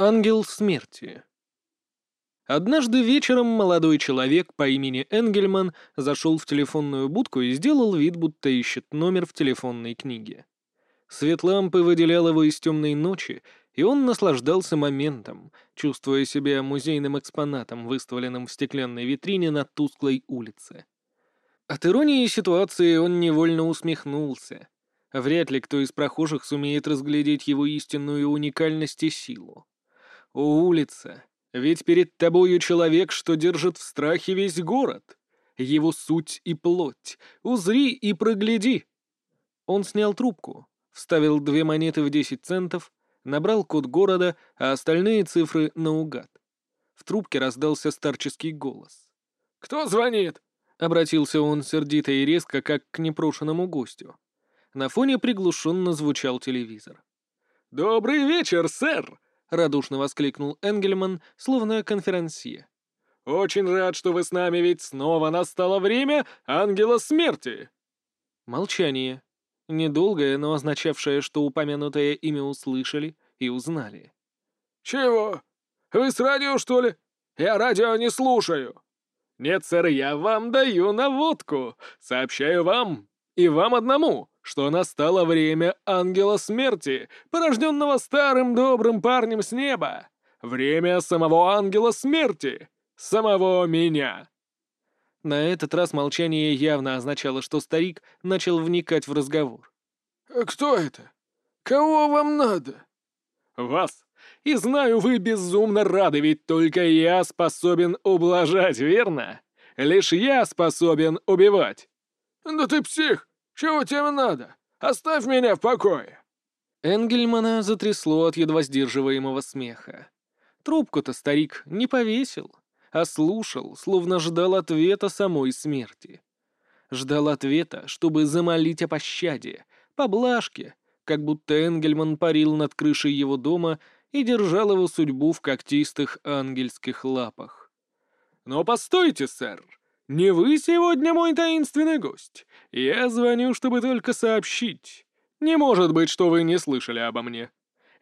Ангел смерти. Однажды вечером молодой человек по имени Энгельман зашел в телефонную будку и сделал вид, будто ищет номер в телефонной книге. Свет лампы выделял его из темной ночи, и он наслаждался моментом, чувствуя себя музейным экспонатом, выставленным в стеклянной витрине на тусклой улице. От иронии ситуации он невольно усмехнулся. Вряд ли кто из прохожих сумеет разглядеть его истинную уникальность и силу. О, улица! Ведь перед тобою человек, что держит в страхе весь город. Его суть и плоть. Узри и прогляди. Он снял трубку, вставил две монеты в десять центов, набрал код города, а остальные цифры наугад. В трубке раздался старческий голос. «Кто звонит?» — обратился он сердито и резко, как к непрошенному гостю. На фоне приглушенно звучал телевизор. «Добрый вечер, сэр!» — радушно воскликнул Энгельман, словно конферансье. «Очень рад, что вы с нами, ведь снова настало время Ангела Смерти!» Молчание. Недолгое, но означавшее, что упомянутое имя услышали и узнали. «Чего? Вы с радио, что ли? Я радио не слушаю!» «Нет, сэр, я вам даю наводку. Сообщаю вам, и вам одному, что настало время ангела смерти, порожденного старым добрым парнем с неба. Время самого ангела смерти, самого меня». На этот раз молчание явно означало, что старик начал вникать в разговор. «Э, «Кто это? Кого вам надо?» «Вас. И знаю, вы безумно рады, ведь только я способен ублажать, верно? Лишь я способен убивать». «Да ты псих! «Чего тебе надо? Оставь меня в покое!» Энгельмана затрясло от едва сдерживаемого смеха. Трубку-то старик не повесил, а слушал, словно ждал ответа самой смерти. Ждал ответа, чтобы замолить о пощаде, поблажке, как будто Энгельман парил над крышей его дома и держал его судьбу в когтистых ангельских лапах. «Но постойте, сэр!» «Не вы сегодня мой таинственный гость. Я звоню, чтобы только сообщить. Не может быть, что вы не слышали обо мне.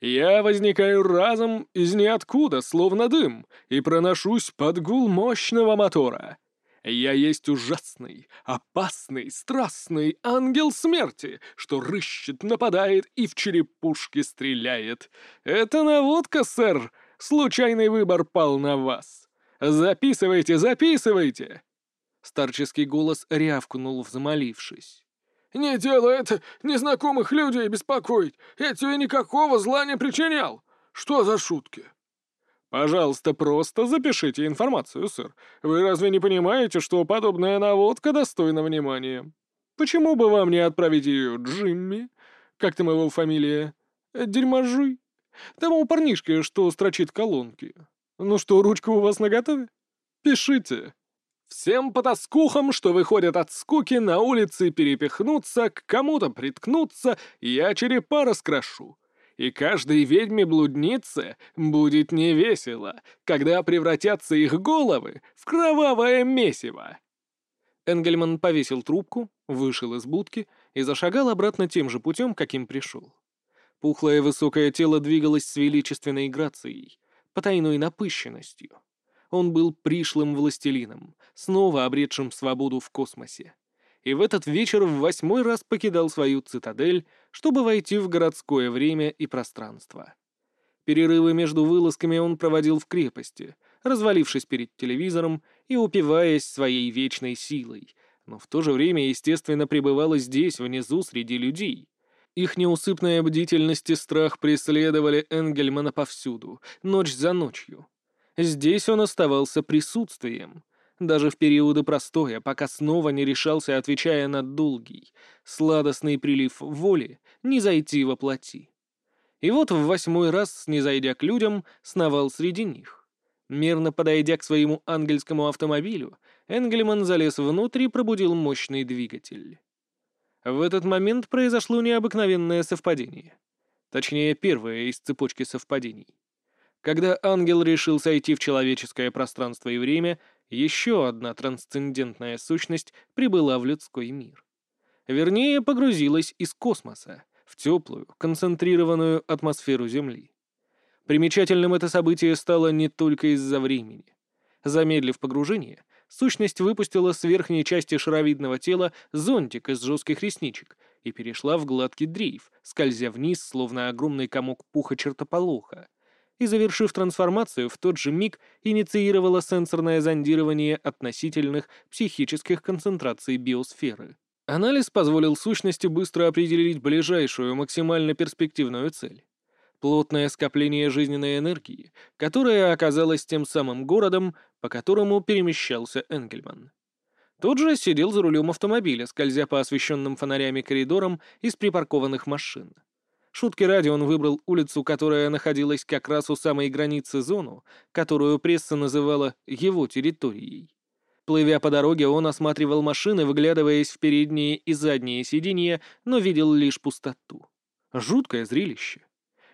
Я возникаю разом из ниоткуда, словно дым, и проношусь под гул мощного мотора. Я есть ужасный, опасный, страстный ангел смерти, что рыщет, нападает и в черепушки стреляет. Это наводка, сэр. Случайный выбор пал на вас. Записывайте, записывайте. Старческий голос рявкнул, взмолившись. «Не делай это! Незнакомых людей беспокоить! Я тебе никакого зла не причинял! Что за шутки?» «Пожалуйста, просто запишите информацию, сэр. Вы разве не понимаете, что подобная наводка достойна внимания? Почему бы вам не отправить ее Джимми? Как там его фамилия? Дерьможуй? Тому парнишке, что строчит колонки. Ну что, ручка у вас наготове? Пишите!» Всем потаскухам, что выходят от скуки на улице перепихнуться, к кому-то приткнуться, я черепа раскрошу. И каждой ведьме-блуднице будет невесело, когда превратятся их головы в кровавое месиво. Энгельман повесил трубку, вышел из будки и зашагал обратно тем же путем, каким пришел. Пухлое высокое тело двигалось с величественной грацией, потайной напыщенностью. Он был пришлым властелином, снова обретшим свободу в космосе. И в этот вечер в восьмой раз покидал свою цитадель, чтобы войти в городское время и пространство. Перерывы между вылазками он проводил в крепости, развалившись перед телевизором и упиваясь своей вечной силой, но в то же время, естественно, пребывал здесь, внизу, среди людей. Их неусыпная бдительность и страх преследовали Энгельмана повсюду, ночь за ночью. Здесь он оставался присутствием, даже в периоды простоя, пока снова не решался, отвечая на долгий, сладостный прилив воли, не зайти во плоти. И вот в восьмой раз, не зайдя к людям, сновал среди них. Мирно подойдя к своему ангельскому автомобилю, Энгельман залез внутрь и пробудил мощный двигатель. В этот момент произошло необыкновенное совпадение. Точнее, первое из цепочки совпадений. Когда ангел решил сойти в человеческое пространство и время, еще одна трансцендентная сущность прибыла в людской мир. Вернее, погрузилась из космоса в теплую, концентрированную атмосферу Земли. Примечательным это событие стало не только из-за времени. Замедлив погружение, сущность выпустила с верхней части шаровидного тела зонтик из жестких ресничек и перешла в гладкий дрейф, скользя вниз, словно огромный комок пуха чертополоха. И, завершив трансформацию, в тот же миг инициировала сенсорное зондирование относительных психических концентраций биосферы. Анализ позволил сущности быстро определить ближайшую максимально перспективную цель плотное скопление жизненной энергии, которое оказалось тем самым городом, по которому перемещался Энгельман. Тот же сидел за рулем автомобиля, скользя по освещенным фонарями коридорам из припаркованных машин. Шутки ради он выбрал улицу, которая находилась как раз у самой границы зону, которую пресса называла его территорией. Плывя по дороге, он осматривал машины, выглядываясь в передние и задние сиденья, но видел лишь пустоту. Жуткое зрелище.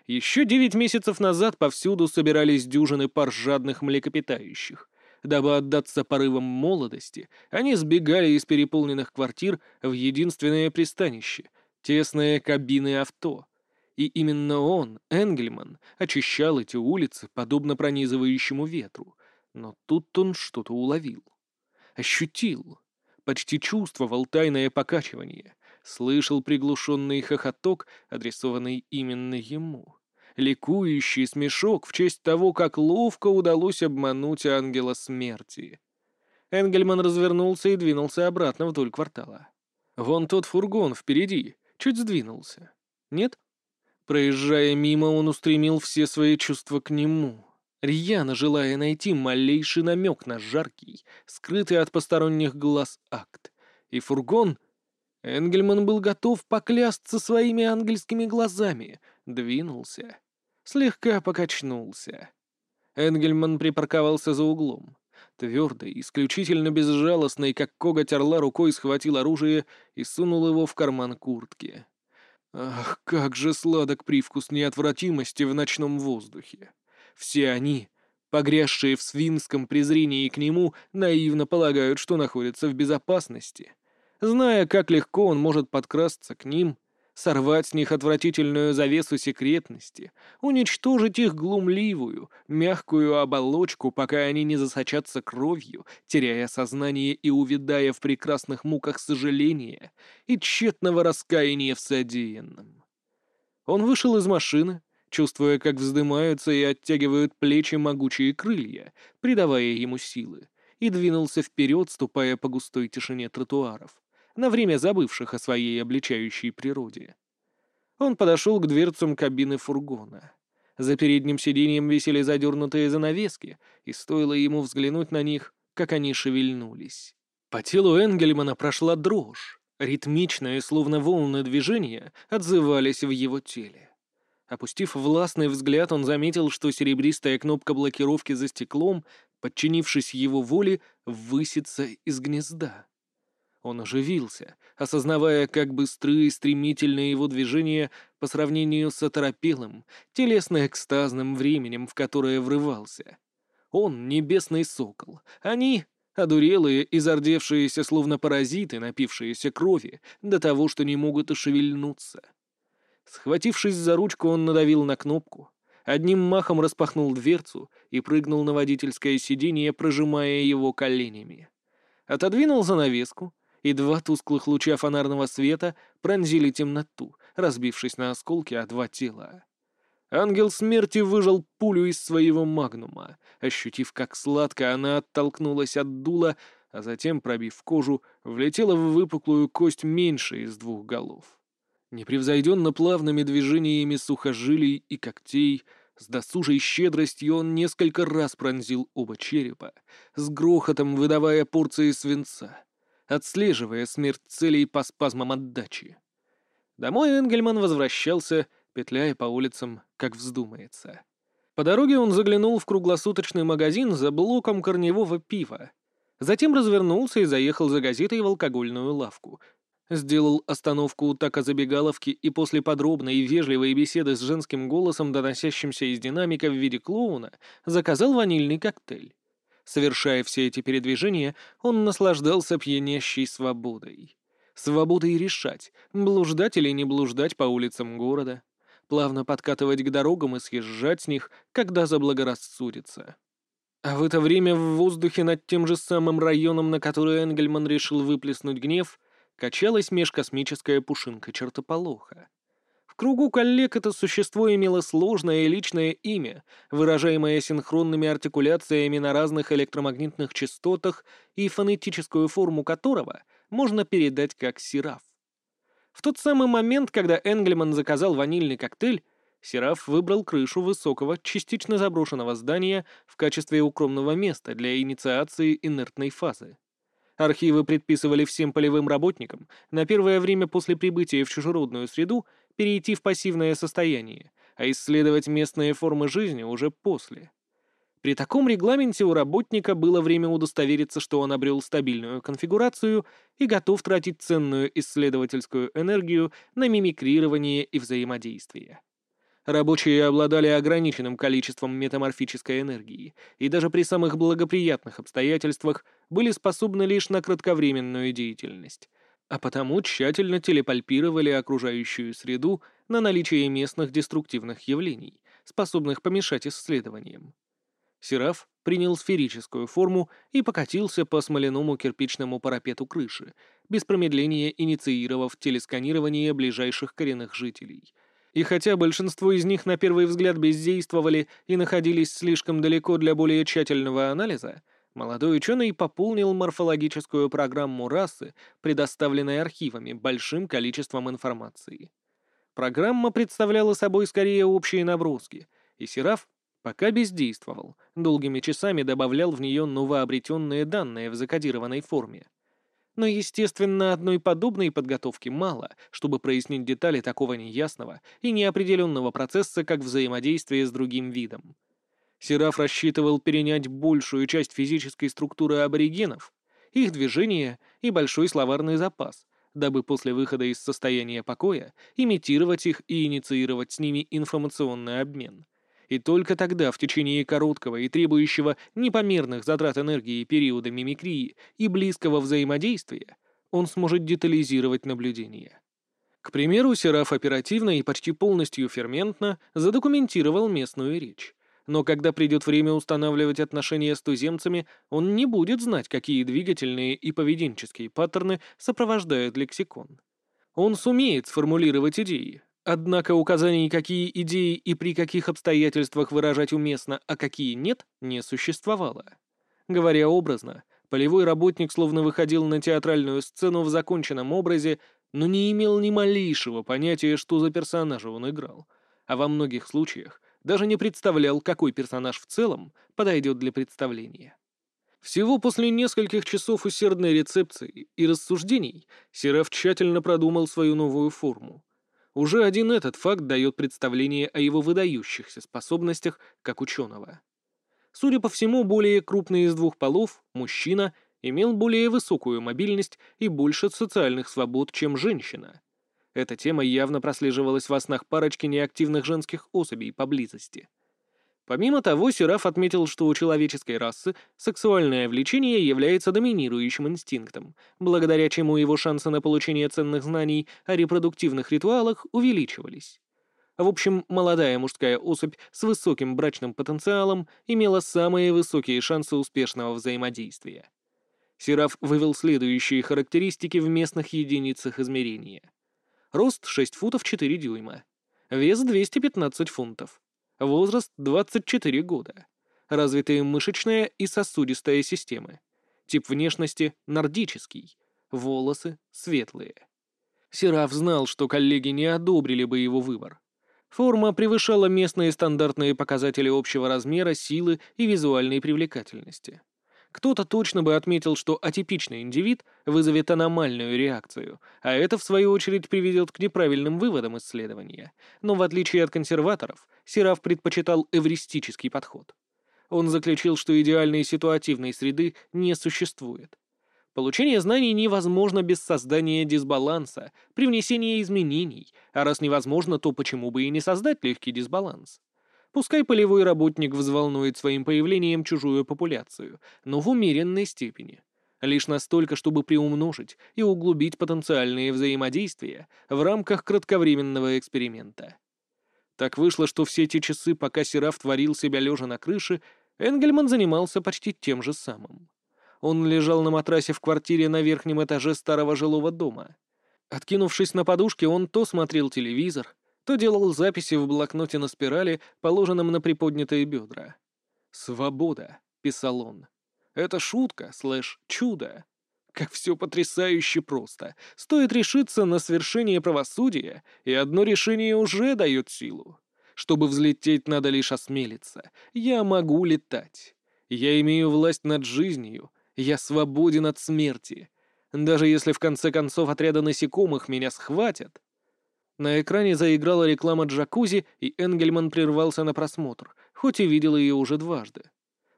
Еще девять месяцев назад повсюду собирались дюжины пар жадных млекопитающих. Дабы отдаться порывам молодости, они сбегали из переполненных квартир в единственное пристанище — тесные кабины авто. И именно он, Энгельман, очищал эти улицы, подобно пронизывающему ветру. Но тут он что-то уловил. Ощутил. Почти чувствовал тайное покачивание — слышал приглушенный хохоток, адресованный именно ему. Ликующий смешок в честь того, как ловко удалось обмануть ангела смерти. Энгельман развернулся и двинулся обратно вдоль квартала. Вон тот фургон впереди, чуть сдвинулся. Нет? Проезжая мимо, он устремил все свои чувства к нему, рьяно желая найти малейший намек на жаркий, скрытый от посторонних глаз акт. И фургон Энгельман был готов поклясться своими ангельскими глазами. Двинулся. Слегка покачнулся. Энгельман припарковался за углом. Твердый, исключительно безжалостный, как коготь орла, рукой схватил оружие и сунул его в карман куртки. Ах, как же сладок привкус неотвратимости в ночном воздухе. Все они, погрязшие в свинском презрении к нему, наивно полагают, что находятся в безопасности зная, как легко он может подкрасться к ним, сорвать с них отвратительную завесу секретности, уничтожить их глумливую, мягкую оболочку, пока они не засочатся кровью, теряя сознание и увядая в прекрасных муках сожаления и тщетного раскаяния в содеянном. Он вышел из машины, чувствуя, как вздымаются и оттягивают плечи могучие крылья, придавая ему силы, и двинулся вперед, ступая по густой тишине тротуаров на время забывших о своей обличающей природе. Он подошел к дверцам кабины фургона. За передним сиденьем висели задернутые занавески, и стоило ему взглянуть на них, как они шевельнулись. По телу Энгельмана прошла дрожь. Ритмичные, словно волны движения, отзывались в его теле. Опустив властный взгляд, он заметил, что серебристая кнопка блокировки за стеклом, подчинившись его воле, высится из гнезда. Он оживился, осознавая, как быстры и стремительны его движения по сравнению с оторопелым, телесно-экстазным временем, в которое врывался. Он — небесный сокол. Они — одурелые и зардевшиеся, словно паразиты, напившиеся крови, до того, что не могут и. Схватившись за ручку, он надавил на кнопку, одним махом распахнул дверцу и прыгнул на водительское сиденье, прожимая его коленями. Отодвинул занавеску, и два тусклых луча фонарного света пронзили темноту, разбившись на осколки о два тела. Ангел смерти выжал пулю из своего магнума, ощутив, как сладко она оттолкнулась от дула, а затем, пробив кожу, влетела в выпуклую кость меньше из двух голов. Непревзойденно плавными движениями сухожилий и когтей — с досужей щедростью он несколько раз пронзил оба черепа, с грохотом выдавая порции свинца отслеживая смерть целей по спазмам отдачи. Домой Энгельман возвращался, петляя по улицам, как вздумается. По дороге он заглянул в круглосуточный магазин за блоком корневого пива. Затем развернулся и заехал за газетой в алкогольную лавку. Сделал остановку у тако-забегаловки и после подробной и вежливой беседы с женским голосом, доносящимся из динамика в виде клоуна, заказал ванильный коктейль. Совершая все эти передвижения, он наслаждался пьянящей свободой. Свободой решать, блуждать или не блуждать по улицам города. плавно подкатывать к дорогам и съезжать с них, когда заблагорассудится. А в это время в воздухе над тем же самым районом, на который Энгельман решил выплеснуть гнев, качалась межкосмическая пушинка чертополоха. В кругу коллег это существо имело сложное личное имя, выражаемое синхронными артикуляциями на разных электромагнитных частотах и фонетическую форму которого можно передать как сираф. В тот самый момент, когда Энгельман заказал ванильный коктейль, Сераф выбрал крышу высокого, частично заброшенного здания в качестве укромного места для инициации инертной фазы. Архивы предписывали всем полевым работникам на первое время после прибытия в чужеродную среду перейти в пассивное состояние, а исследовать местные формы жизни уже после. При таком регламенте у работника было время удостовериться, что он обрел стабильную конфигурацию и готов тратить ценную исследовательскую энергию на мимикрирование и взаимодействие. Рабочие обладали ограниченным количеством метаморфической энергии, и даже при самых благоприятных обстоятельствах были способны лишь на кратковременную деятельность, а потому тщательно телепальпировали окружающую среду на наличие местных деструктивных явлений, способных помешать исследованиям. Сераф принял сферическую форму и покатился по смоляному кирпичному парапету крыши, без промедления инициировав телесканирование ближайших коренных жителей — и хотя большинство из них на первый взгляд бездействовали и находились слишком далеко для более тщательного анализа, молодой ученый пополнил морфологическую программу расы, предоставленной архивами, большим количеством информации. Программа представляла собой скорее общие наброски, и Сераф пока бездействовал, долгими часами добавлял в нее новообретенные данные в закодированной форме. Но, естественно, одной подобной подготовки мало, чтобы прояснить детали такого неясного и неопределенного процесса, как взаимодействие с другим видом. Сераф рассчитывал перенять большую часть физической структуры аборигенов, их движения и большой словарный запас, дабы после выхода из состояния покоя имитировать их и инициировать с ними информационный обмен. И только тогда, в течение короткого и требующего непомерных затрат энергии периода мимикрии и близкого взаимодействия, он сможет детализировать наблюдения. К примеру, Сераф оперативно и почти полностью ферментно задокументировал местную речь. Но когда придет время устанавливать отношения с туземцами, он не будет знать, какие двигательные и поведенческие паттерны сопровождают лексикон. Он сумеет сформулировать идеи, Однако указаний, какие идеи и при каких обстоятельствах выражать уместно, а какие нет, не существовало. Говоря образно, полевой работник словно выходил на театральную сцену в законченном образе, но не имел ни малейшего понятия, что за персонажа он играл, а во многих случаях даже не представлял, какой персонаж в целом подойдет для представления. Всего после нескольких часов усердной рецепции и рассуждений Сераф тщательно продумал свою новую форму — уже один этот факт дает представление о его выдающихся способностях как ученого. Судя по всему, более крупный из двух полов, мужчина, имел более высокую мобильность и больше социальных свобод, чем женщина. Эта тема явно прослеживалась во снах парочки неактивных женских особей поблизости. Помимо того, Сераф отметил, что у человеческой расы сексуальное влечение является доминирующим инстинктом, благодаря чему его шансы на получение ценных знаний о репродуктивных ритуалах увеличивались. В общем, молодая мужская особь с высоким брачным потенциалом имела самые высокие шансы успешного взаимодействия. Сераф вывел следующие характеристики в местных единицах измерения. Рост 6 футов 4 дюйма. Вес 215 фунтов. Возраст 24 года. Развитые мышечная и сосудистая системы. Тип внешности – нордический. Волосы – светлые. Сераф знал, что коллеги не одобрили бы его выбор. Форма превышала местные стандартные показатели общего размера, силы и визуальной привлекательности. Кто-то точно бы отметил, что атипичный индивид вызовет аномальную реакцию, а это, в свою очередь, приведет к неправильным выводам исследования. Но в отличие от консерваторов, Сераф предпочитал эвристический подход. Он заключил, что идеальной ситуативной среды не существует. Получение знаний невозможно без создания дисбаланса, привнесения изменений, а раз невозможно, то почему бы и не создать легкий дисбаланс? Пускай полевой работник взволнует своим появлением чужую популяцию, но в умеренной степени. Лишь настолько, чтобы приумножить и углубить потенциальные взаимодействия в рамках кратковременного эксперимента. Так вышло, что все те часы, пока Сераф творил себя лежа на крыше, Энгельман занимался почти тем же самым. Он лежал на матрасе в квартире на верхнем этаже старого жилого дома. Откинувшись на подушке, он то смотрел телевизор, то делал записи в блокноте на спирали, положенном на приподнятые бедра. «Свобода», — писал он. «Это шутка, слэш, чудо. Как все потрясающе просто. Стоит решиться на свершение правосудия, и одно решение уже дает силу. Чтобы взлететь, надо лишь осмелиться. Я могу летать. Я имею власть над жизнью. Я свободен от смерти. Даже если в конце концов отряда насекомых меня схватят. На экране заиграла реклама джакузи, и Энгельман прервался на просмотр, хоть и видел ее уже дважды.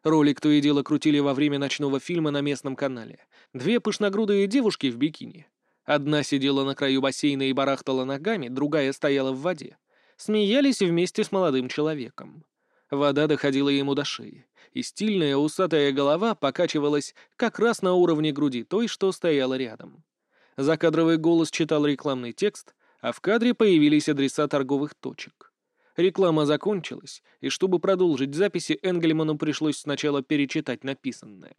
Ролик то и дело крутили во время ночного фильма на местном канале. Две пышногрудые девушки в бикини. Одна сидела на краю бассейна и барахтала ногами, другая стояла в воде. Смеялись вместе с молодым человеком. Вода доходила ему до шеи, и стильная усатая голова покачивалась как раз на уровне груди той, что стояла рядом. Закадровый голос читал рекламный текст, а в кадре появились адреса торговых точек. Реклама закончилась, и чтобы продолжить записи, Энгельману пришлось сначала перечитать написанное.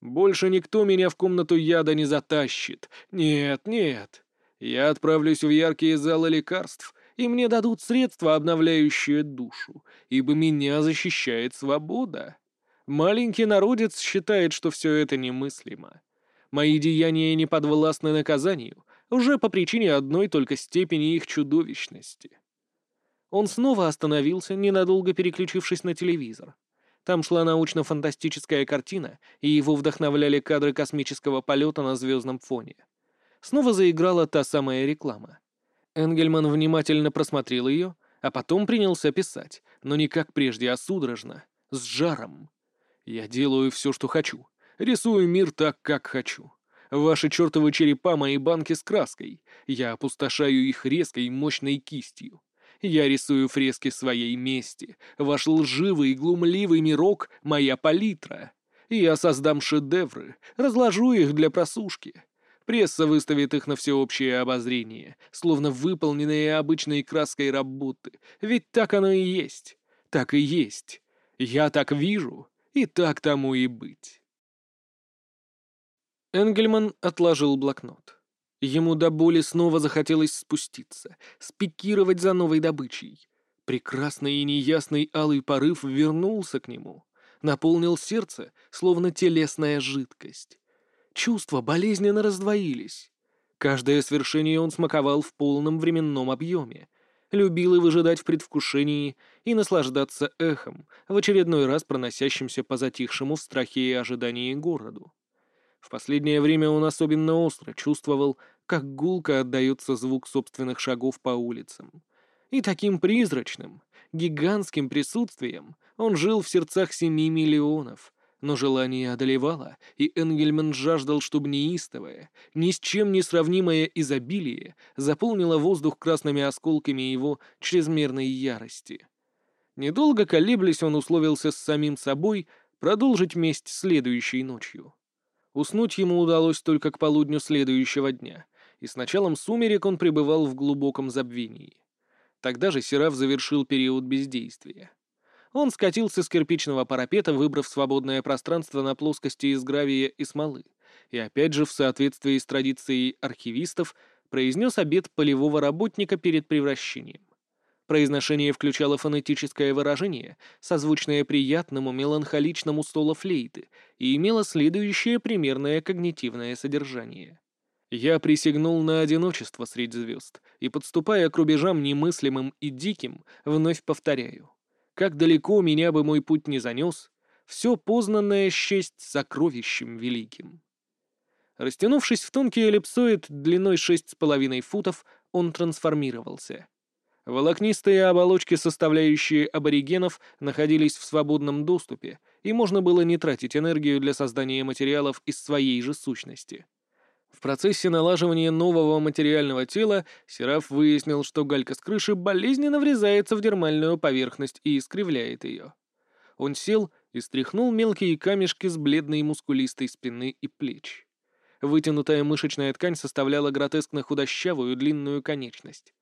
«Больше никто меня в комнату яда не затащит. Нет, нет. Я отправлюсь в яркие залы лекарств, и мне дадут средства, обновляющие душу, ибо меня защищает свобода. Маленький народец считает, что все это немыслимо. Мои деяния не подвластны наказанию, уже по причине одной только степени их чудовищности. Он снова остановился, ненадолго переключившись на телевизор. Там шла научно-фантастическая картина, и его вдохновляли кадры космического полета на звездном фоне. Снова заиграла та самая реклама. Энгельман внимательно просмотрел ее, а потом принялся писать, но не как прежде, а судорожно, с жаром. «Я делаю все, что хочу. Рисую мир так, как хочу. Ваши чертовы черепа — мои банки с краской. Я опустошаю их резкой, мощной кистью. Я рисую фрески своей мести. Ваш лживый и глумливый мирок — моя палитра. Я создам шедевры, разложу их для просушки. Пресса выставит их на всеобщее обозрение, словно выполненные обычной краской работы. Ведь так оно и есть. Так и есть. Я так вижу, и так тому и быть. Энгельман отложил блокнот. Ему до боли снова захотелось спуститься, спикировать за новой добычей. Прекрасный и неясный алый порыв вернулся к нему, наполнил сердце, словно телесная жидкость. Чувства болезненно раздвоились. Каждое свершение он смаковал в полном временном объеме, любил и выжидать в предвкушении и наслаждаться эхом, в очередной раз проносящимся по затихшему в страхе и ожидании городу. В последнее время он особенно остро чувствовал, как гулко отдается звук собственных шагов по улицам. И таким призрачным, гигантским присутствием он жил в сердцах семи миллионов, но желание одолевало, и Энгельман жаждал, чтобы неистовое, ни с чем не сравнимое изобилие заполнило воздух красными осколками его чрезмерной ярости. Недолго колеблясь, он условился с самим собой продолжить месть следующей ночью. Уснуть ему удалось только к полудню следующего дня, и с началом сумерек он пребывал в глубоком забвении. Тогда же Сераф завершил период бездействия. Он скатился с кирпичного парапета, выбрав свободное пространство на плоскости из гравия и смолы, и опять же в соответствии с традицией архивистов произнес обет полевого работника перед превращением. Произношение включало фонетическое выражение, созвучное приятному меланхоличному столу флейты, и имело следующее примерное когнитивное содержание. «Я присягнул на одиночество среди звезд, и, подступая к рубежам немыслимым и диким, вновь повторяю. Как далеко меня бы мой путь не занес, все познанное счесть сокровищем великим». Растянувшись в тонкий эллипсоид длиной шесть с половиной футов, он трансформировался — Волокнистые оболочки, составляющие аборигенов, находились в свободном доступе, и можно было не тратить энергию для создания материалов из своей же сущности. В процессе налаживания нового материального тела Сераф выяснил, что галька с крыши болезненно врезается в дермальную поверхность и искривляет ее. Он сел и стряхнул мелкие камешки с бледной мускулистой спины и плеч. Вытянутая мышечная ткань составляла гротескно худощавую длинную конечность.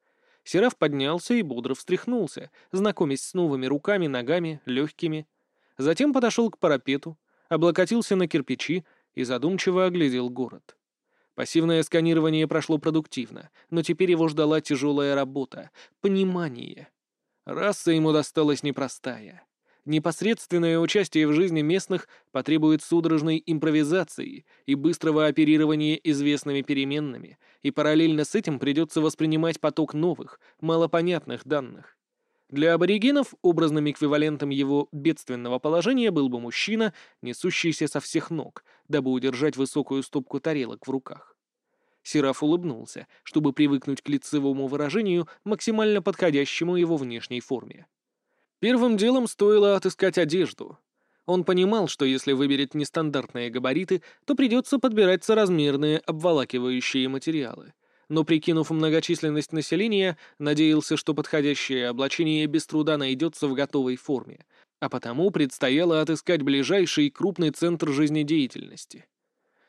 Сераф поднялся и бодро встряхнулся, знакомясь с новыми руками, ногами, легкими. Затем подошел к парапету, облокотился на кирпичи и задумчиво оглядел город. Пассивное сканирование прошло продуктивно, но теперь его ждала тяжелая работа — понимание. Раса ему досталась непростая. Непосредственное участие в жизни местных потребует судорожной импровизации и быстрого оперирования известными переменными, и параллельно с этим придется воспринимать поток новых, малопонятных данных. Для аборигенов образным эквивалентом его бедственного положения был бы мужчина, несущийся со всех ног, дабы удержать высокую стопку тарелок в руках. Сераф улыбнулся, чтобы привыкнуть к лицевому выражению, максимально подходящему его внешней форме. Первым делом стоило отыскать одежду. Он понимал, что если выберет нестандартные габариты, то придется подбирать соразмерные обволакивающие материалы но, прикинув многочисленность населения, надеялся, что подходящее облачение без труда найдется в готовой форме, а потому предстояло отыскать ближайший крупный центр жизнедеятельности.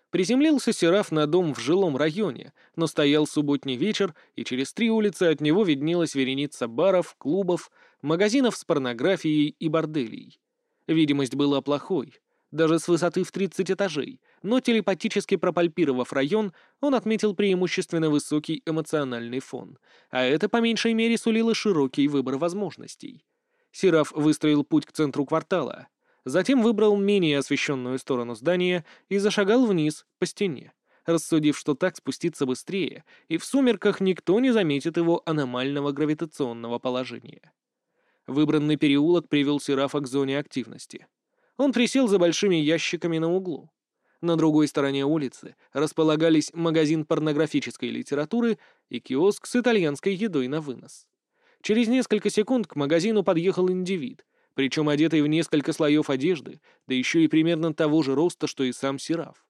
Приземлился Сераф на дом в жилом районе, но стоял субботний вечер, и через три улицы от него виднелась вереница баров, клубов, магазинов с порнографией и борделей. Видимость была плохой, даже с высоты в 30 этажей, но телепатически пропальпировав район, он отметил преимущественно высокий эмоциональный фон, а это по меньшей мере сулило широкий выбор возможностей. Сераф выстроил путь к центру квартала, затем выбрал менее освещенную сторону здания и зашагал вниз по стене, рассудив, что так спуститься быстрее, и в сумерках никто не заметит его аномального гравитационного положения. Выбранный переулок привел Серафа к зоне активности — он присел за большими ящиками на углу. На другой стороне улицы располагались магазин порнографической литературы и киоск с итальянской едой на вынос. Через несколько секунд к магазину подъехал индивид, причем одетый в несколько слоев одежды, да еще и примерно того же роста, что и сам Сераф.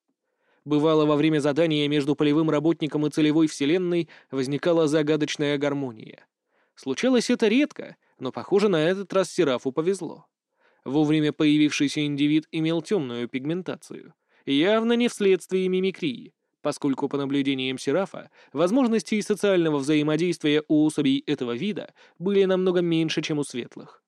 Бывало, во время задания между полевым работником и целевой вселенной возникала загадочная гармония. Случалось это редко, но, похоже, на этот раз Серафу повезло. Вовремя появившийся индивид имел темную пигментацию, явно не вследствие мимикрии, поскольку по наблюдениям Серафа возможности социального взаимодействия у особей этого вида были намного меньше, чем у светлых.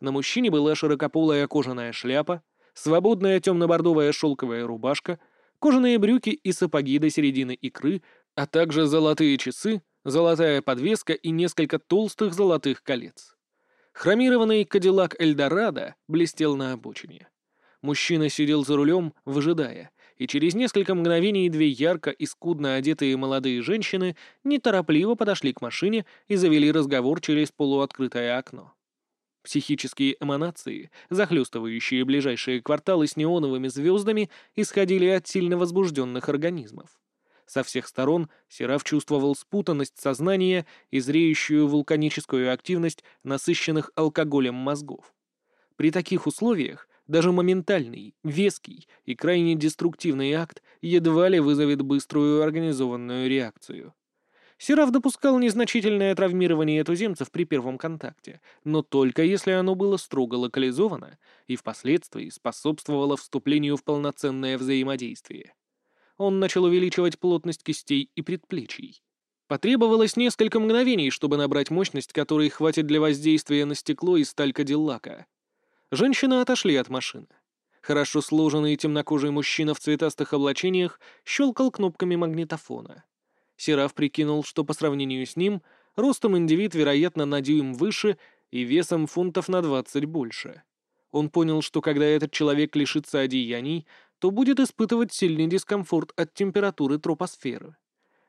На мужчине была широкополая кожаная шляпа, свободная темно-бордовая шелковая рубашка, кожаные брюки и сапоги до середины икры, а также золотые часы, золотая подвеска и несколько толстых золотых колец. Хромированный кадиллак Эльдорадо блестел на обочине. Мужчина сидел за рулем, выжидая, и через несколько мгновений две ярко и скудно одетые молодые женщины неторопливо подошли к машине и завели разговор через полуоткрытое окно. Психические эманации, захлестывающие ближайшие кварталы с неоновыми звездами, исходили от сильно возбужденных организмов. Со всех сторон Сераф чувствовал спутанность сознания и зреющую вулканическую активность насыщенных алкоголем мозгов. При таких условиях даже моментальный, веский и крайне деструктивный акт едва ли вызовет быструю организованную реакцию. Сераф допускал незначительное травмирование туземцев при первом контакте, но только если оно было строго локализовано и впоследствии способствовало вступлению в полноценное взаимодействие он начал увеличивать плотность кистей и предплечий. Потребовалось несколько мгновений, чтобы набрать мощность, которой хватит для воздействия на стекло и сталь Кадиллака. Женщины отошли от машины. Хорошо сложенный темнокожий мужчина в цветастых облачениях щелкал кнопками магнитофона. Сераф прикинул, что по сравнению с ним, ростом индивид, вероятно, на дюйм выше и весом фунтов на двадцать больше. Он понял, что когда этот человек лишится одеяний, то будет испытывать сильный дискомфорт от температуры тропосферы.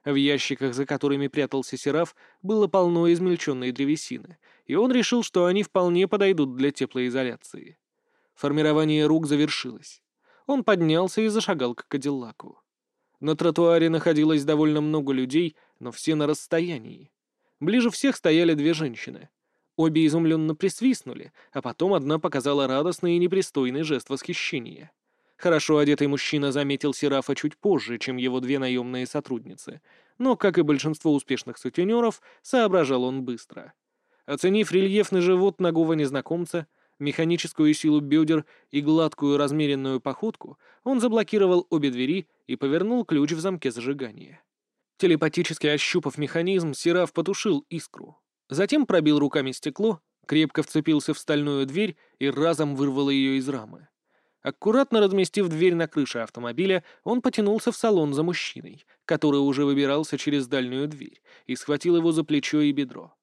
В ящиках, за которыми прятался Сераф, было полно измельченной древесины, и он решил, что они вполне подойдут для теплоизоляции. Формирование рук завершилось. Он поднялся и зашагал к Кадиллаку. На тротуаре находилось довольно много людей, но все на расстоянии. Ближе всех стояли две женщины. Обе изумленно присвистнули, а потом одна показала радостный и непристойный жест восхищения. Хорошо одетый мужчина заметил Серафа чуть позже, чем его две наемные сотрудницы, но, как и большинство успешных сутенеров, соображал он быстро. Оценив рельефный живот ногого незнакомца, механическую силу бедер и гладкую размеренную походку, он заблокировал обе двери и повернул ключ в замке зажигания. Телепатически ощупав механизм, Сераф потушил искру. Затем пробил руками стекло, крепко вцепился в стальную дверь и разом вырвал ее из рамы. Аккуратно разместив дверь на крыше автомобиля, он потянулся в салон за мужчиной, который уже выбирался через дальнюю дверь, и схватил его за плечо и бедро.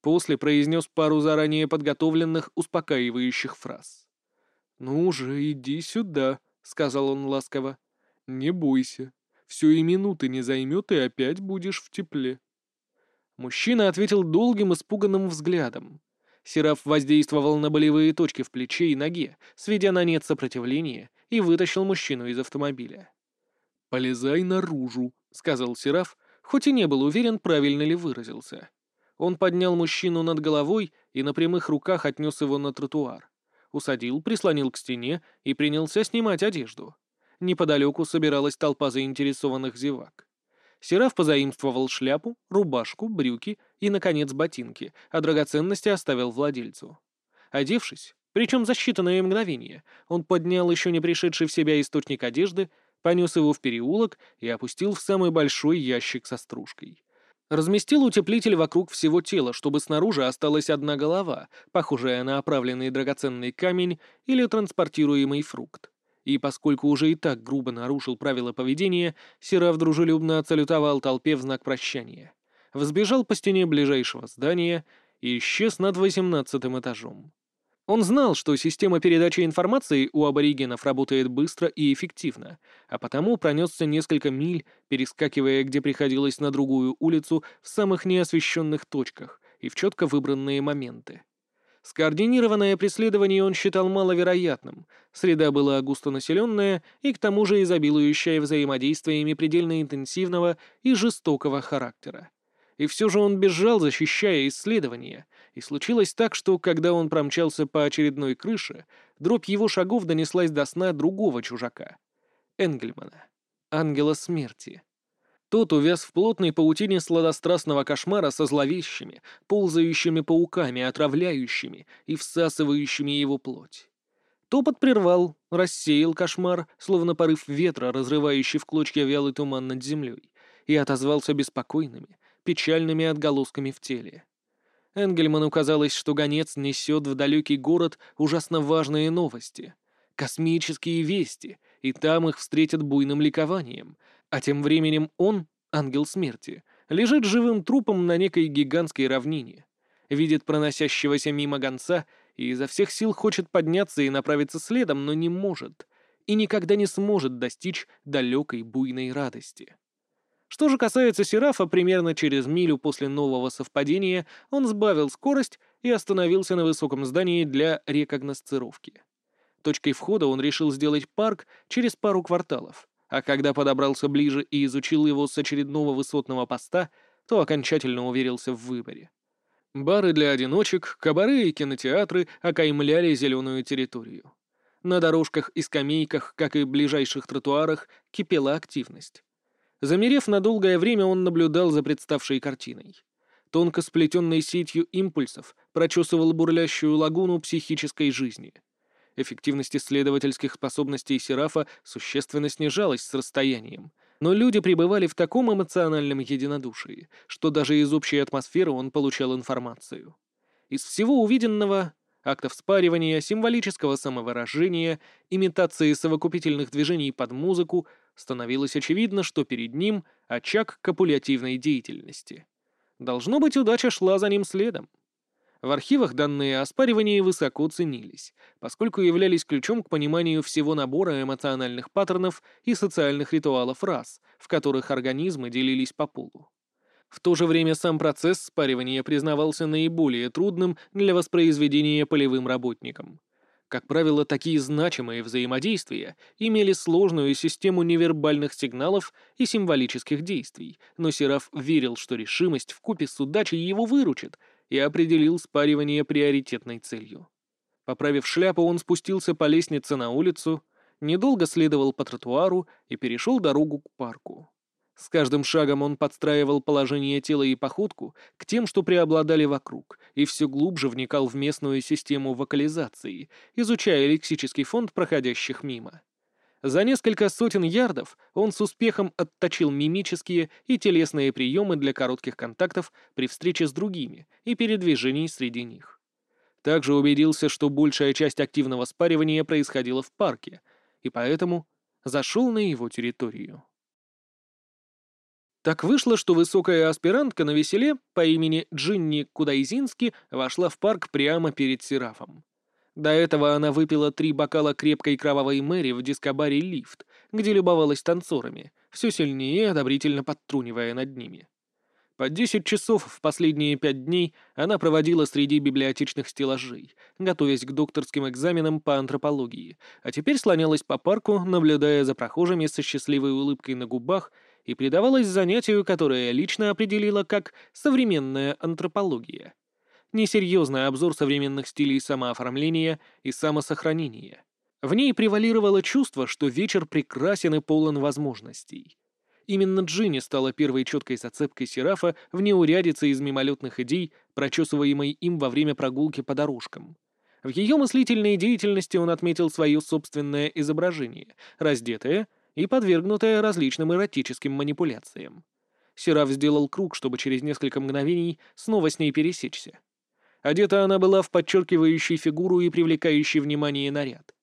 После произнес пару заранее подготовленных успокаивающих фраз. «Ну уже, иди сюда», — сказал он ласково. «Не бойся. Все и минуты не займет, и опять будешь в тепле». Мужчина ответил долгим испуганным взглядом. Сераф воздействовал на болевые точки в плече и ноге, сведя на нет сопротивление, и вытащил мужчину из автомобиля. «Полезай наружу», — сказал Сераф, хоть и не был уверен, правильно ли выразился. Он поднял мужчину над головой и на прямых руках отнес его на тротуар. Усадил, прислонил к стене и принялся снимать одежду. Неподалеку собиралась толпа заинтересованных зевак. Сераф позаимствовал шляпу, рубашку, брюки и, наконец, ботинки, а драгоценности оставил владельцу. Одевшись, причем за считанные мгновения, он поднял еще не пришедший в себя источник одежды, понес его в переулок и опустил в самый большой ящик со стружкой. Разместил утеплитель вокруг всего тела, чтобы снаружи осталась одна голова, похожая на оправленный драгоценный камень или транспортируемый фрукт и поскольку уже и так грубо нарушил правила поведения, Сераф дружелюбно отсалютовал толпе в знак прощания. Взбежал по стене ближайшего здания и исчез над восемнадцатым этажом. Он знал, что система передачи информации у аборигенов работает быстро и эффективно, а потому пронесся несколько миль, перескакивая, где приходилось на другую улицу, в самых неосвещенных точках и в четко выбранные моменты. Скоординированное преследование он считал маловероятным, среда была густонаселенная и к тому же изобилующая взаимодействиями предельно интенсивного и жестокого характера. И все же он бежал, защищая исследования, и случилось так, что, когда он промчался по очередной крыше, дробь его шагов донеслась до сна другого чужака — Энгельмана, ангела смерти. Тот увяз в плотной паутине сладострастного кошмара со зловещими, ползающими пауками, отравляющими и всасывающими его плоть. Топот прервал, рассеял кошмар, словно порыв ветра, разрывающий в клочья вялый туман над землей, и отозвался беспокойными, печальными отголосками в теле. Энгельману казалось, что гонец несет в далекий город ужасно важные новости. Космические вести, и там их встретят буйным ликованием, а тем временем он, ангел смерти, лежит живым трупом на некой гигантской равнине, видит проносящегося мимо гонца и изо всех сил хочет подняться и направиться следом, но не может, и никогда не сможет достичь далекой буйной радости. Что же касается Серафа, примерно через милю после нового совпадения он сбавил скорость и остановился на высоком здании для рекогносцировки. Точкой входа он решил сделать парк через пару кварталов, а когда подобрался ближе и изучил его с очередного высотного поста, то окончательно уверился в выборе. Бары для одиночек, кабары и кинотеатры окаймляли зеленую территорию. На дорожках и скамейках, как и ближайших тротуарах, кипела активность. Замерев на долгое время, он наблюдал за представшей картиной. Тонко сплетенной сетью импульсов прочесывал бурлящую лагуну психической жизни — Эффективность исследовательских способностей Серафа существенно снижалась с расстоянием, но люди пребывали в таком эмоциональном единодушии, что даже из общей атмосферы он получал информацию. Из всего увиденного актов спаривания, символического самовыражения, имитации совокупительных движений под музыку, становилось очевидно, что перед ним очаг копулятивной деятельности. Должно быть, удача шла за ним следом. В архивах данные оспаривания высоко ценились, поскольку являлись ключом к пониманию всего набора эмоциональных паттернов и социальных ритуалов рас, в которых организмы делились по полу. В то же время сам процесс спаривания признавался наиболее трудным для воспроизведения полевым работникам. Как правило, такие значимые взаимодействия имели сложную систему невербальных сигналов и символических действий, но Сераф верил, что решимость в купе с удачей его выручит — и определил спаривание приоритетной целью. Поправив шляпу, он спустился по лестнице на улицу, недолго следовал по тротуару и перешел дорогу к парку. С каждым шагом он подстраивал положение тела и походку к тем, что преобладали вокруг, и все глубже вникал в местную систему вокализации, изучая лексический фонд проходящих мимо. За несколько сотен ярдов он с успехом отточил мимические и телесные приемы для коротких контактов при встрече с другими и передвижении среди них. Также убедился, что большая часть активного спаривания происходила в парке, и поэтому зашел на его территорию. Так вышло, что высокая аспирантка на веселе по имени Джинни Кудайзински вошла в парк прямо перед Серафом. До этого она выпила три бокала крепкой кровавой Мэри в дискобаре «Лифт», где любовалась танцорами, все сильнее одобрительно подтрунивая над ними. По десять часов в последние пять дней она проводила среди библиотечных стеллажей, готовясь к докторским экзаменам по антропологии, а теперь слонялась по парку, наблюдая за прохожими со счастливой улыбкой на губах и предавалась занятию, которое лично определила как «современная антропология» несерьезный обзор современных стилей самооформления и самосохранения. В ней превалировало чувство, что вечер прекрасен и полон возможностей. Именно Джинни стала первой четкой зацепкой Серафа в неурядице из мимолетных идей, прочесываемой им во время прогулки по дорожкам. В ее мыслительной деятельности он отметил свое собственное изображение, раздетое и подвергнутое различным эротическим манипуляциям. Сераф сделал круг, чтобы через несколько мгновений снова с ней пересечься. Одета она была в подчеркивающий фигуру и привлекающий внимание наряд.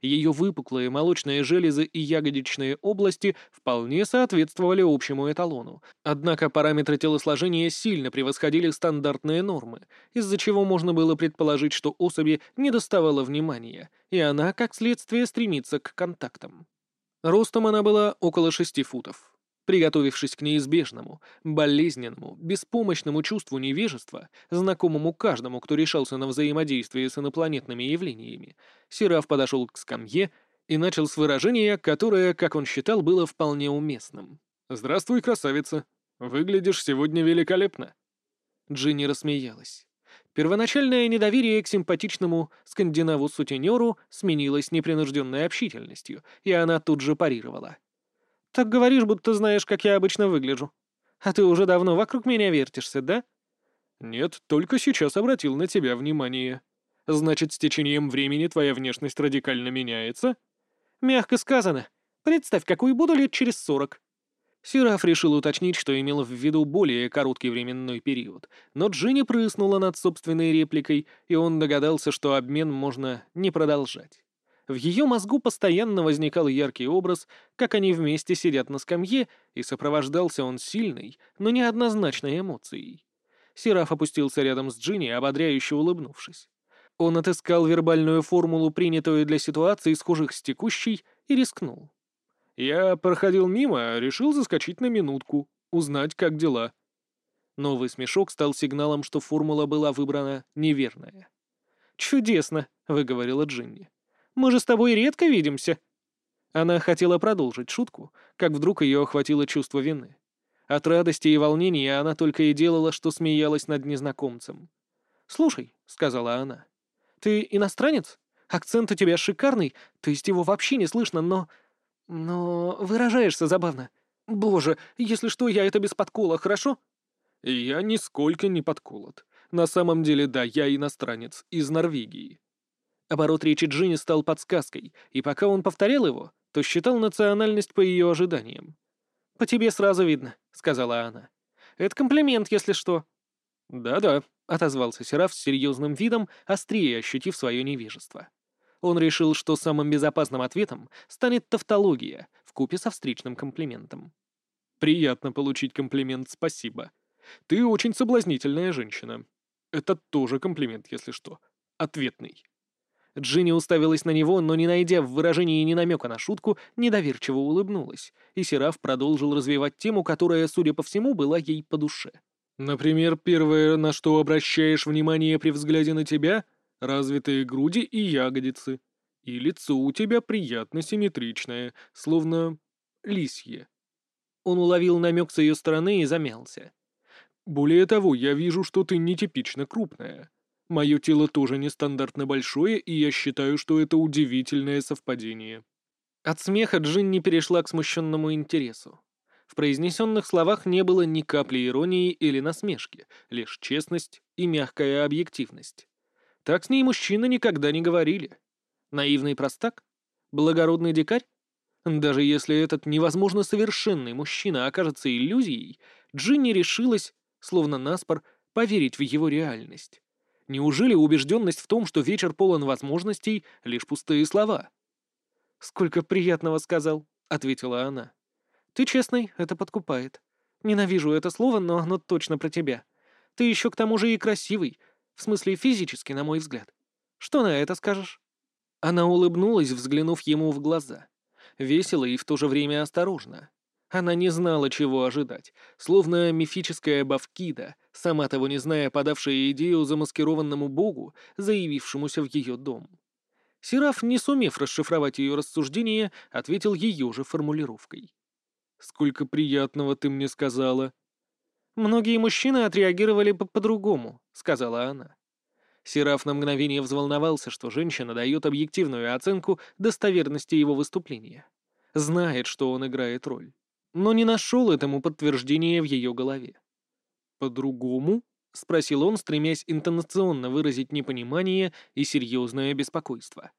Ее выпуклые молочные железы и ягодичные области вполне соответствовали общему эталону, однако параметры телосложения сильно превосходили стандартные нормы, из-за чего можно было предположить, что особи не доставало внимания, и она, как следствие, стремится к контактам. Ростом она была около шести футов. Приготовившись к неизбежному, болезненному, беспомощному чувству невежества, знакомому каждому, кто решался на взаимодействие с инопланетными явлениями, Сераф подошел к скамье и начал с выражения, которое, как он считал, было вполне уместным. «Здравствуй, красавица! Выглядишь сегодня великолепно!» Джинни рассмеялась. Первоначальное недоверие к симпатичному скандинаву-сутенеру сменилось непринужденной общительностью, и она тут же парировала. Так говоришь, будто знаешь, как я обычно выгляжу. А ты уже давно вокруг меня вертишься, да? Нет, только сейчас обратил на тебя внимание. Значит, с течением времени твоя внешность радикально меняется? Мягко сказано. Представь, какой буду лет через сорок. Сераф решил уточнить, что имел в виду более короткий временной период, но Джинни прыснула над собственной репликой, и он догадался, что обмен можно не продолжать. В ее мозгу постоянно возникал яркий образ, как они вместе сидят на скамье, и сопровождался он сильной, но неоднозначной эмоцией. Сераф опустился рядом с Джинни, ободряюще улыбнувшись. Он отыскал вербальную формулу, принятую для ситуации, схожих с текущей, и рискнул. «Я проходил мимо, решил заскочить на минутку, узнать, как дела». Новый смешок стал сигналом, что формула была выбрана неверная. «Чудесно», — выговорила Джинни. Мы же с тобой редко видимся». Она хотела продолжить шутку, как вдруг ее охватило чувство вины. От радости и волнения она только и делала, что смеялась над незнакомцем. «Слушай», — сказала она, — «ты иностранец? Акцент у тебя шикарный, то есть его вообще не слышно, но... но выражаешься забавно. Боже, если что, я это без подкола, хорошо?» «Я нисколько не подколот. На самом деле, да, я иностранец, из Норвегии. Оборот речи Джинни стал подсказкой, и пока он повторял его, то считал национальность по ее ожиданиям. «По тебе сразу видно», — сказала она. «Это комплимент, если что». «Да-да», — отозвался Сераф с серьезным видом, острее ощутив свое невежество. Он решил, что самым безопасным ответом станет тавтология вкупе со встречным комплиментом. «Приятно получить комплимент, спасибо. Ты очень соблазнительная женщина. Это тоже комплимент, если что. Ответный». Джинни уставилась на него, но, не найдя в выражении ни намека на шутку, недоверчиво улыбнулась, и Сераф продолжил развивать тему, которая, судя по всему, была ей по душе. «Например, первое, на что обращаешь внимание при взгляде на тебя — развитые груди и ягодицы. И лицо у тебя приятно симметричное, словно лисье». Он уловил намек с ее стороны и замялся. «Более того, я вижу, что ты нетипично крупная». Мое тело тоже нестандартно большое, и я считаю, что это удивительное совпадение». От смеха Джин не перешла к смущенному интересу. В произнесенных словах не было ни капли иронии или насмешки, лишь честность и мягкая объективность. Так с ней мужчины никогда не говорили. Наивный простак? Благородный дикарь? Даже если этот невозможно совершенный мужчина окажется иллюзией, Джинни решилась, словно наспор, поверить в его реальность. Неужели убежденность в том, что вечер полон возможностей, — лишь пустые слова? «Сколько приятного сказал», — ответила она. «Ты честный, это подкупает. Ненавижу это слово, но оно точно про тебя. Ты еще к тому же и красивый, в смысле физически, на мой взгляд. Что на это скажешь?» Она улыбнулась, взглянув ему в глаза. Весело и в то же время осторожно. Она не знала, чего ожидать, словно мифическая Бавкида, сама того не зная, подавшая идею замаскированному богу, заявившемуся в ее дом. Сераф, не сумев расшифровать ее рассуждение, ответил ее же формулировкой. «Сколько приятного ты мне сказала!» «Многие мужчины отреагировали по-другому», — сказала она. Сераф на мгновение взволновался, что женщина дает объективную оценку достоверности его выступления. Знает, что он играет роль. Но не нашел этому подтверждения в ее голове. «По-другому?» — спросил он, стремясь интонационно выразить непонимание и серьезное беспокойство.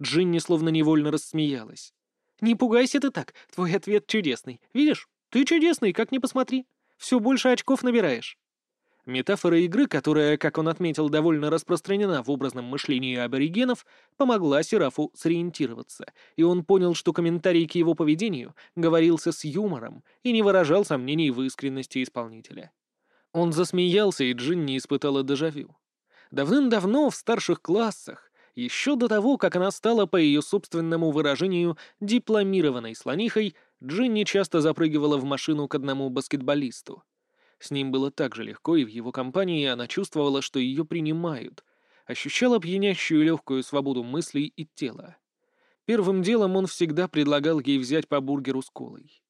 Джинни словно невольно рассмеялась. «Не пугайся ты так, твой ответ чудесный. Видишь, ты чудесный, как ни посмотри. Все больше очков набираешь». Метафора игры, которая, как он отметил, довольно распространена в образном мышлении аборигенов, помогла Серафу сориентироваться, и он понял, что комментарий к его поведению говорился с юмором и не выражал сомнений в искренности исполнителя. Он засмеялся, и Джинни испытала дежавю. Давным-давно в старших классах, еще до того, как она стала, по ее собственному выражению, дипломированной слонихой, Джинни часто запрыгивала в машину к одному баскетболисту. С ним было так же легко, и в его компании она чувствовала, что ее принимают, ощущала пьянящую легкую свободу мыслей и тела. Первым делом он всегда предлагал ей взять по бургеру с колой.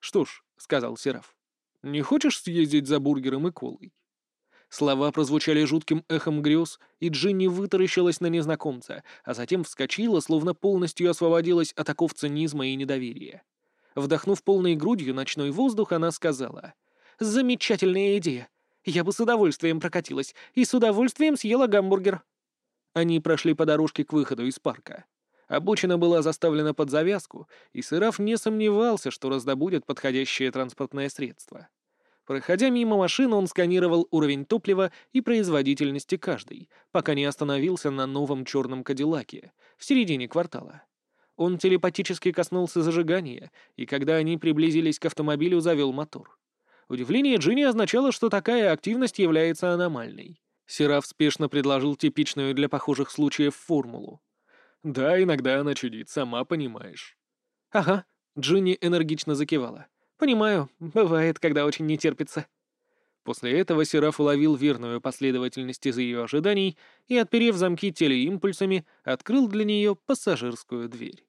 «Что ж», — сказал Сераф, — «не хочешь съездить за бургером и колой?» Слова прозвучали жутким эхом грез, и Джинни вытаращилась на незнакомца, а затем вскочила, словно полностью освободилась от оков цинизма и недоверия. Вдохнув полной грудью ночной воздух, она сказала — Замечательная идея. Я бы с удовольствием прокатилась и с удовольствием съела гамбургер. Они прошли по дорожке к выходу из парка. Обочина была заставлена под завязку, и Сыраф не сомневался, что раздобудет подходящее транспортное средство. Проходя мимо машин, он сканировал уровень топлива и производительности каждой, пока не остановился на новом черном Кадиллаке в середине квартала. Он телепатически коснулся зажигания, и когда они приблизились к автомобилю, завел мотор. Удивление Джинни означало, что такая активность является аномальной. Сераф спешно предложил типичную для похожих случаев формулу. «Да, иногда она чудит, сама понимаешь». «Ага», — Джинни энергично закивала. «Понимаю, бывает, когда очень не терпится». После этого Сераф уловил верную последовательность из ее ожиданий и, отперев замки телеимпульсами, открыл для нее пассажирскую дверь.